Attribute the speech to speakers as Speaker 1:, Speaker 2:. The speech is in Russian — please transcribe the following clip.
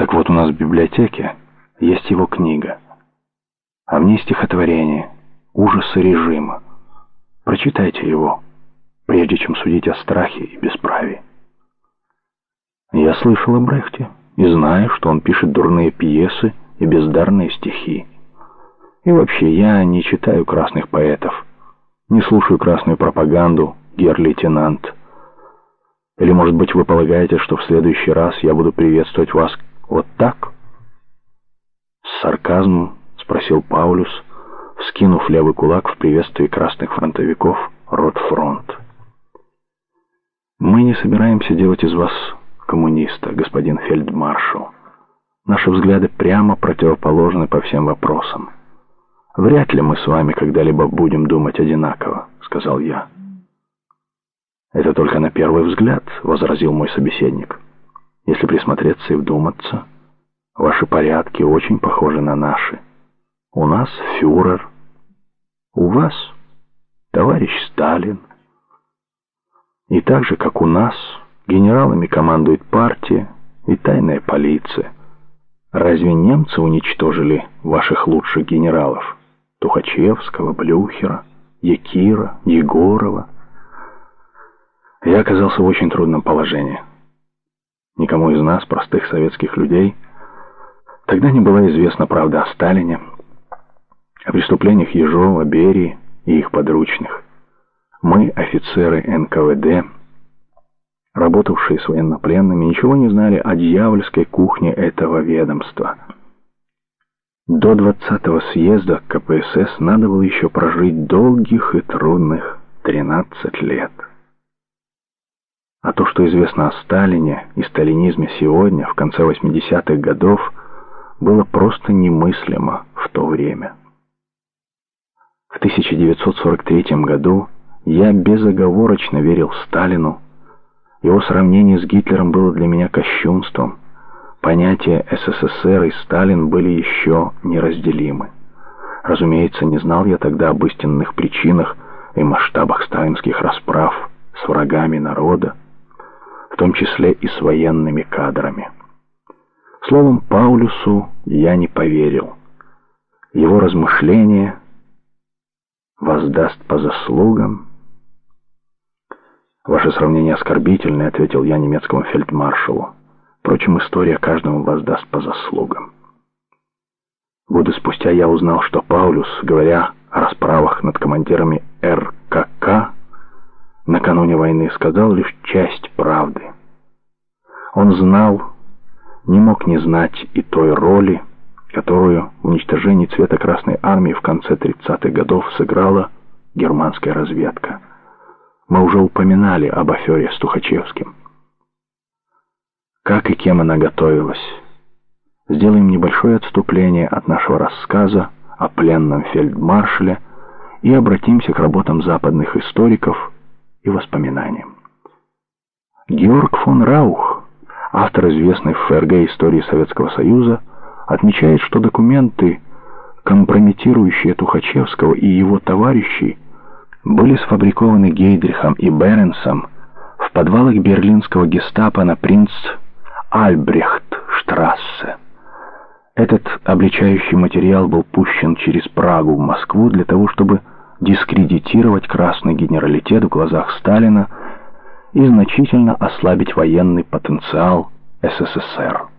Speaker 1: Так вот, у нас в библиотеке есть его книга, а в ней стихотворение «Ужасы режима». Прочитайте его, прежде чем судить о страхе и бесправии. Я слышал о Брехте и знаю, что он пишет дурные пьесы и бездарные стихи. И вообще, я не читаю красных поэтов, не слушаю красную пропаганду, гер-лейтенант. Или, может быть, вы полагаете, что в следующий раз я буду приветствовать вас вот так? С сарказмом спросил Паулюс, вскинув левый кулак в приветствии красных фронтовиков «Ротфронт». «Мы не собираемся делать из вас коммуниста, господин фельдмаршал. Наши взгляды прямо противоположны по всем вопросам. Вряд ли мы с вами когда-либо будем думать одинаково», — сказал я. «Это только на первый взгляд», — возразил мой собеседник. «Если присмотреться и вдуматься, ваши порядки очень похожи на наши. У нас фюрер, у вас товарищ Сталин. И так же, как у нас, генералами командует партия и тайная полиция. Разве немцы уничтожили ваших лучших генералов? Тухачевского, Блюхера, Якира, Егорова?» Я оказался в очень трудном положении. Никому из нас, простых советских людей, тогда не была известна правда о Сталине, о преступлениях Ежова, Берии и их подручных. Мы, офицеры НКВД, работавшие с военнопленными, ничего не знали о дьявольской кухне этого ведомства. До 20-го съезда КПСС надо было еще прожить долгих и трудных 13 лет. А то, что известно о Сталине и сталинизме сегодня, в конце 80-х годов, было просто немыслимо в то время. В 1943 году я безоговорочно верил Сталину. Его сравнение с Гитлером было для меня кощунством. Понятия СССР и Сталин были еще неразделимы. Разумеется, не знал я тогда об истинных причинах и масштабах сталинских расправ с врагами народа, том числе и с военными кадрами. Словом, Паулюсу я не поверил. Его размышления воздаст по заслугам. «Ваше сравнение оскорбительное», — ответил я немецкому фельдмаршалу. Впрочем, история каждому воздаст по заслугам. Годы спустя я узнал, что Паулюс, говоря о расправах над командирами РКК, накануне войны сказал лишь часть правды. Он знал, не мог не знать и той роли, которую в уничтожении цвета Красной Армии в конце 30-х годов сыграла германская разведка. Мы уже упоминали об афере с Тухачевским. Как и кем она готовилась. Сделаем небольшое отступление от нашего рассказа о пленном фельдмаршале и обратимся к работам западных историков и воспоминаниям. Георг фон Раух, автор известной в ФРГ истории Советского Союза, отмечает, что документы, компрометирующие Тухачевского и его товарищей, были сфабрикованы Гейдрихом и Беренсом в подвалах берлинского гестапо на принц Альбрехт-штрассе. Этот обличающий материал был пущен через Прагу в Москву для того, чтобы дискредитировать красный генералитет в глазах Сталина и значительно ослабить военный потенциал СССР.